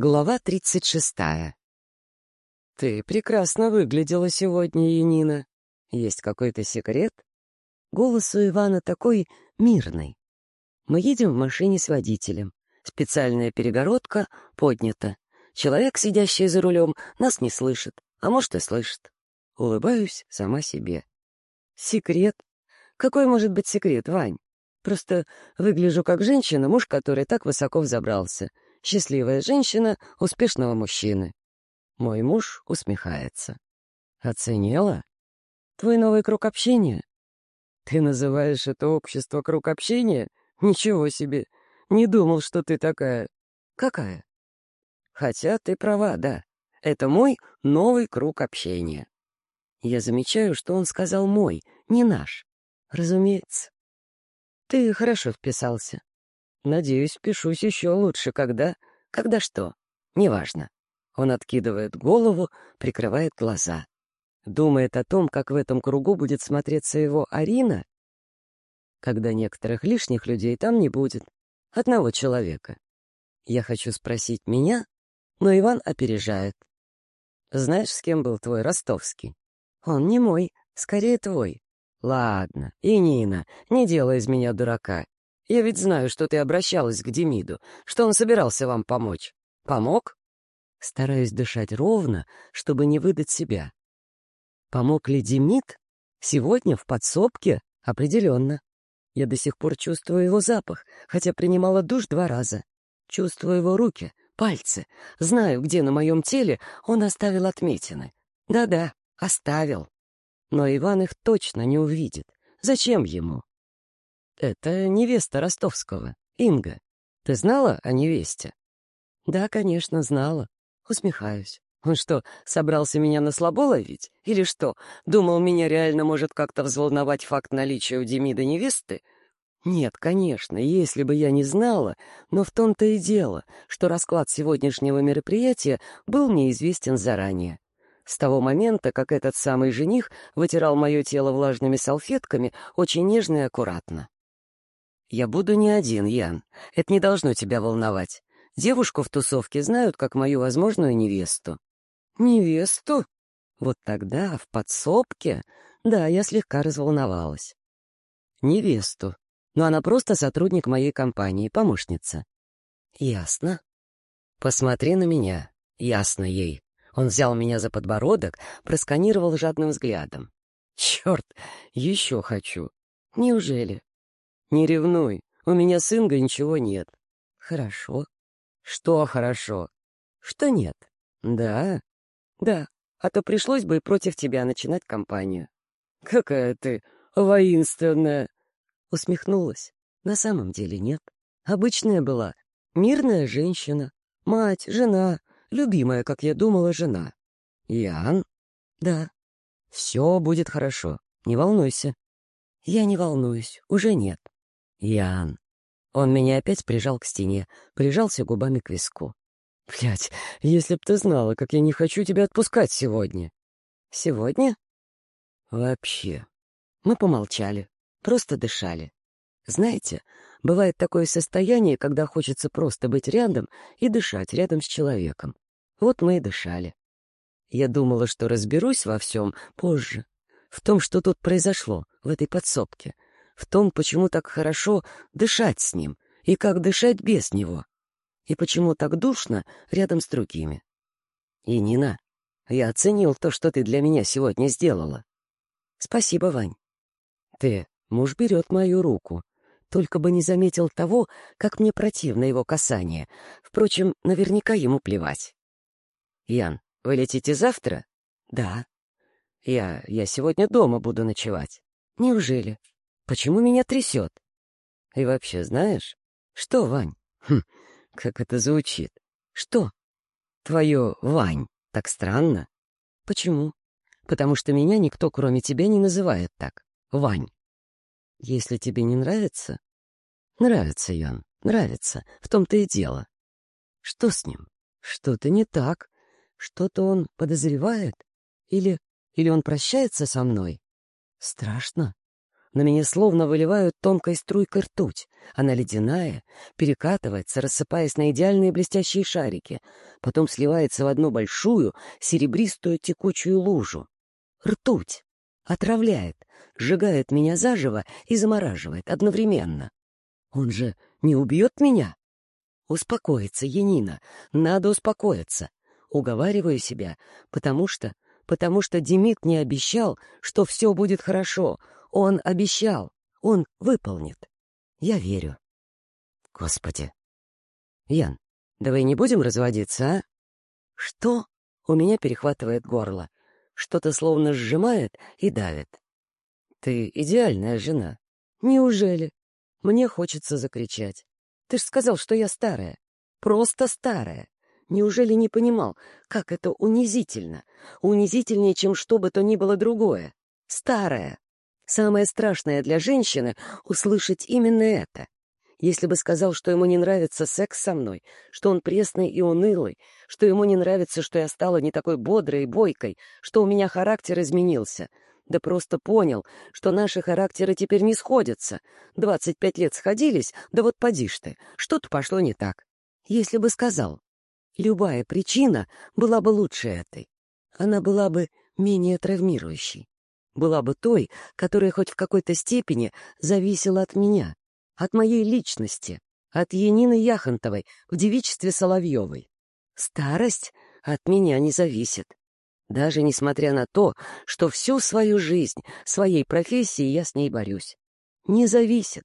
Глава тридцать шестая. «Ты прекрасно выглядела сегодня, Янина. Есть какой-то секрет?» Голос у Ивана такой мирный. Мы едем в машине с водителем. Специальная перегородка поднята. Человек, сидящий за рулем, нас не слышит, а может и слышит. Улыбаюсь сама себе. «Секрет? Какой может быть секрет, Вань? Просто выгляжу как женщина, муж который так высоко взобрался» Счастливая женщина успешного мужчины. Мой муж усмехается. Оценила? Твой новый круг общения? Ты называешь это общество круг общения? Ничего себе. Не думал, что ты такая. Какая? Хотя ты права, да. Это мой новый круг общения. Я замечаю, что он сказал «мой», не «наш». Разумеется. Ты хорошо вписался. Надеюсь, пишусь еще лучше, когда... Когда что? Неважно. Он откидывает голову, прикрывает глаза. Думает о том, как в этом кругу будет смотреться его Арина, когда некоторых лишних людей там не будет. Одного человека. Я хочу спросить меня, но Иван опережает. Знаешь, с кем был твой ростовский? Он не мой, скорее твой. Ладно, и Нина, не делай из меня дурака. Я ведь знаю, что ты обращалась к Демиду, что он собирался вам помочь. Помог? Стараюсь дышать ровно, чтобы не выдать себя. Помог ли Демид? Сегодня в подсобке? Определенно. Я до сих пор чувствую его запах, хотя принимала душ два раза. Чувствую его руки, пальцы. Знаю, где на моем теле он оставил отметины. Да-да, оставил. Но Иван их точно не увидит. Зачем ему? Это невеста ростовского, Инга. Ты знала о невесте? Да, конечно, знала. Усмехаюсь. Он что, собрался меня на слабо ловить? Или что, думал, меня реально может как-то взволновать факт наличия у Демида невесты? Нет, конечно, если бы я не знала, но в том-то и дело, что расклад сегодняшнего мероприятия был мне известен заранее. С того момента, как этот самый жених вытирал мое тело влажными салфетками, очень нежно и аккуратно. «Я буду не один, Ян. Это не должно тебя волновать. Девушку в тусовке знают как мою возможную невесту». «Невесту?» Вот тогда, в подсобке, да, я слегка разволновалась. «Невесту. Но она просто сотрудник моей компании, помощница». «Ясно». «Посмотри на меня. Ясно ей». Он взял меня за подбородок, просканировал жадным взглядом. «Черт, еще хочу». «Неужели?» «Не ревнуй, у меня с Ингой ничего нет». «Хорошо». «Что хорошо?» «Что нет?» «Да?» «Да, а то пришлось бы и против тебя начинать кампанию». «Какая ты воинственная!» Усмехнулась. «На самом деле нет. Обычная была. Мирная женщина. Мать, жена, любимая, как я думала, жена». «Ян?» «Да». «Все будет хорошо. Не волнуйся». «Я не волнуюсь. Уже нет». Ян. Он меня опять прижал к стене, прижался губами к виску. Блядь, если б ты знала, как я не хочу тебя отпускать сегодня. Сегодня? Вообще. Мы помолчали, просто дышали. Знаете, бывает такое состояние, когда хочется просто быть рядом и дышать рядом с человеком. Вот мы и дышали. Я думала, что разберусь во всем позже, в том, что тут произошло, в этой подсобке — в том, почему так хорошо дышать с ним и как дышать без него, и почему так душно рядом с другими. И, Нина, я оценил то, что ты для меня сегодня сделала. Спасибо, Вань. Ты, муж берет мою руку, только бы не заметил того, как мне противно его касание. Впрочем, наверняка ему плевать. Ян, вы летите завтра? Да. Я... я сегодня дома буду ночевать. Неужели? Почему меня трясет? И вообще, знаешь? Что, Вань? Хм, как это звучит? Что? Твое «Вань» так странно. Почему? Потому что меня никто, кроме тебя, не называет так. Вань. Если тебе не нравится... Нравится, Ян, нравится. В том-то и дело. Что с ним? Что-то не так. Что-то он подозревает? Или... Или он прощается со мной? Страшно. На меня словно выливают тонкой струйкой ртуть. Она ледяная, перекатывается, рассыпаясь на идеальные блестящие шарики, потом сливается в одну большую, серебристую текучую лужу. Ртуть отравляет, сжигает меня заживо и замораживает одновременно. Он же не убьет меня? Успокоиться, Янина, надо успокоиться. Уговариваю себя, потому что... Потому что Демид не обещал, что все будет хорошо. Он обещал. Он выполнит. Я верю. Господи. Ян, давай не будем разводиться, а? Что? У меня перехватывает горло. Что-то словно сжимает и давит. Ты идеальная жена. Неужели? Мне хочется закричать. Ты ж сказал, что я старая. Просто старая. Неужели не понимал, как это унизительно? Унизительнее, чем что бы то ни было другое. Старая. Самое страшное для женщины — услышать именно это. Если бы сказал, что ему не нравится секс со мной, что он пресный и унылый, что ему не нравится, что я стала не такой бодрой и бойкой, что у меня характер изменился, да просто понял, что наши характеры теперь не сходятся. Двадцать пять лет сходились, да вот поди ты, что-то пошло не так. Если бы сказал, Любая причина была бы лучше этой. Она была бы менее травмирующей. Была бы той, которая хоть в какой-то степени зависела от меня, от моей личности, от Янины Яхонтовой в девичестве Соловьевой. Старость от меня не зависит. Даже несмотря на то, что всю свою жизнь, своей профессии я с ней борюсь. Не зависит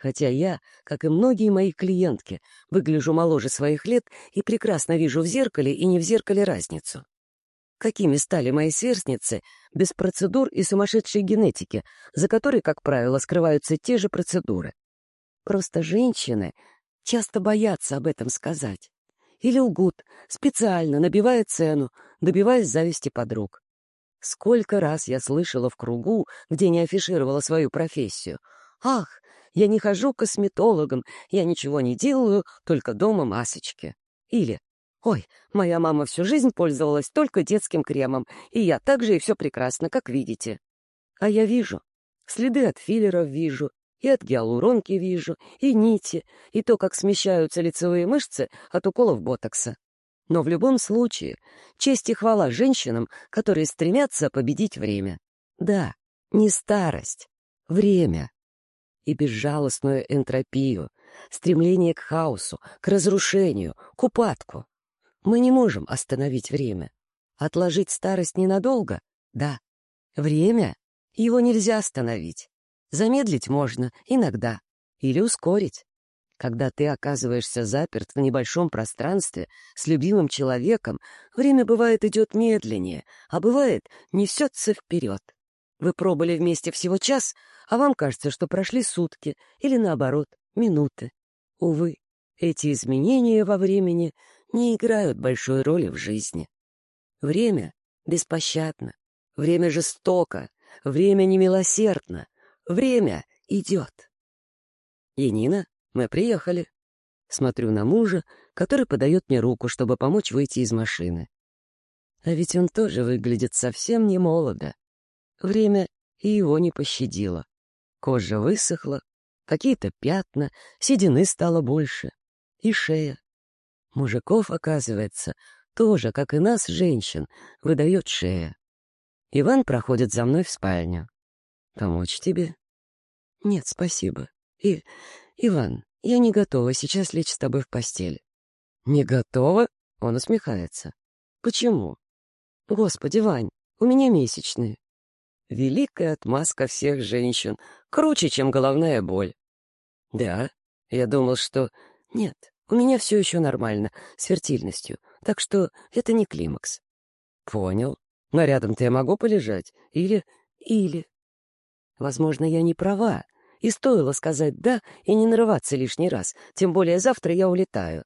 хотя я, как и многие мои клиентки, выгляжу моложе своих лет и прекрасно вижу в зеркале и не в зеркале разницу. Какими стали мои сверстницы без процедур и сумасшедшей генетики, за которой, как правило, скрываются те же процедуры? Просто женщины часто боятся об этом сказать. Или лгут, специально набивая цену, добиваясь зависти подруг. Сколько раз я слышала в кругу, где не афишировала свою профессию. «Ах, я не хожу к косметологам, я ничего не делаю, только дома масочки. Или «Ой, моя мама всю жизнь пользовалась только детским кремом, и я так же и все прекрасно, как видите». А я вижу. Следы от филлеров вижу, и от гиалуронки вижу, и нити, и то, как смещаются лицевые мышцы от уколов ботокса. Но в любом случае, честь и хвала женщинам, которые стремятся победить время. Да, не старость, время и безжалостную энтропию, стремление к хаосу, к разрушению, к упадку. Мы не можем остановить время. Отложить старость ненадолго? Да. Время? Его нельзя остановить. Замедлить можно иногда. Или ускорить. Когда ты оказываешься заперт в небольшом пространстве с любимым человеком, время бывает идет медленнее, а бывает несется вперед. Вы пробыли вместе всего час, а вам кажется, что прошли сутки или, наоборот, минуты. Увы, эти изменения во времени не играют большой роли в жизни. Время беспощадно, время жестоко, время немилосердно, время идет. «Енина, мы приехали». Смотрю на мужа, который подает мне руку, чтобы помочь выйти из машины. А ведь он тоже выглядит совсем не молодо. Время и его не пощадило. Кожа высохла, какие-то пятна, седины стало больше. И шея. Мужиков, оказывается, тоже, как и нас, женщин, выдает шея. Иван проходит за мной в спальню. «Помочь тебе?» «Нет, спасибо. И, Иван, я не готова сейчас лечь с тобой в постель». «Не готова?» — он усмехается. «Почему?» «Господи, Вань, у меня месячные. Великая отмазка всех женщин, круче, чем головная боль. Да, я думал, что... Нет, у меня все еще нормально, с фертильностью, так что это не климакс. Понял. Но рядом-то я могу полежать? Или... Или... Возможно, я не права, и стоило сказать «да» и не нарываться лишний раз, тем более завтра я улетаю.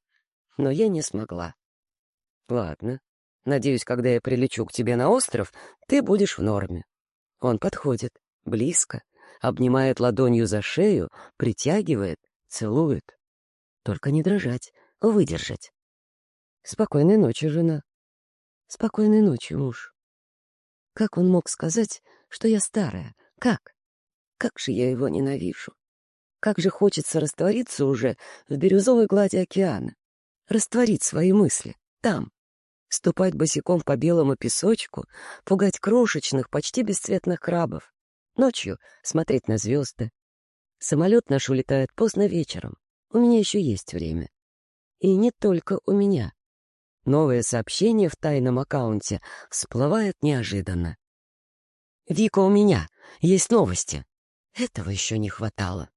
Но я не смогла. Ладно. Надеюсь, когда я прилечу к тебе на остров, ты будешь в норме. Он подходит, близко, обнимает ладонью за шею, притягивает, целует. Только не дрожать, выдержать. Спокойной ночи, жена. Спокойной ночи, муж. Как он мог сказать, что я старая? Как? Как же я его ненавижу! Как же хочется раствориться уже в бирюзовой глади океана, растворить свои мысли там, ступать босиком по белому песочку, пугать крошечных, почти бесцветных крабов, ночью смотреть на звезды. Самолет наш улетает поздно вечером, у меня еще есть время. И не только у меня. Новое сообщение в тайном аккаунте всплывает неожиданно. «Вика, у меня есть новости». Этого еще не хватало.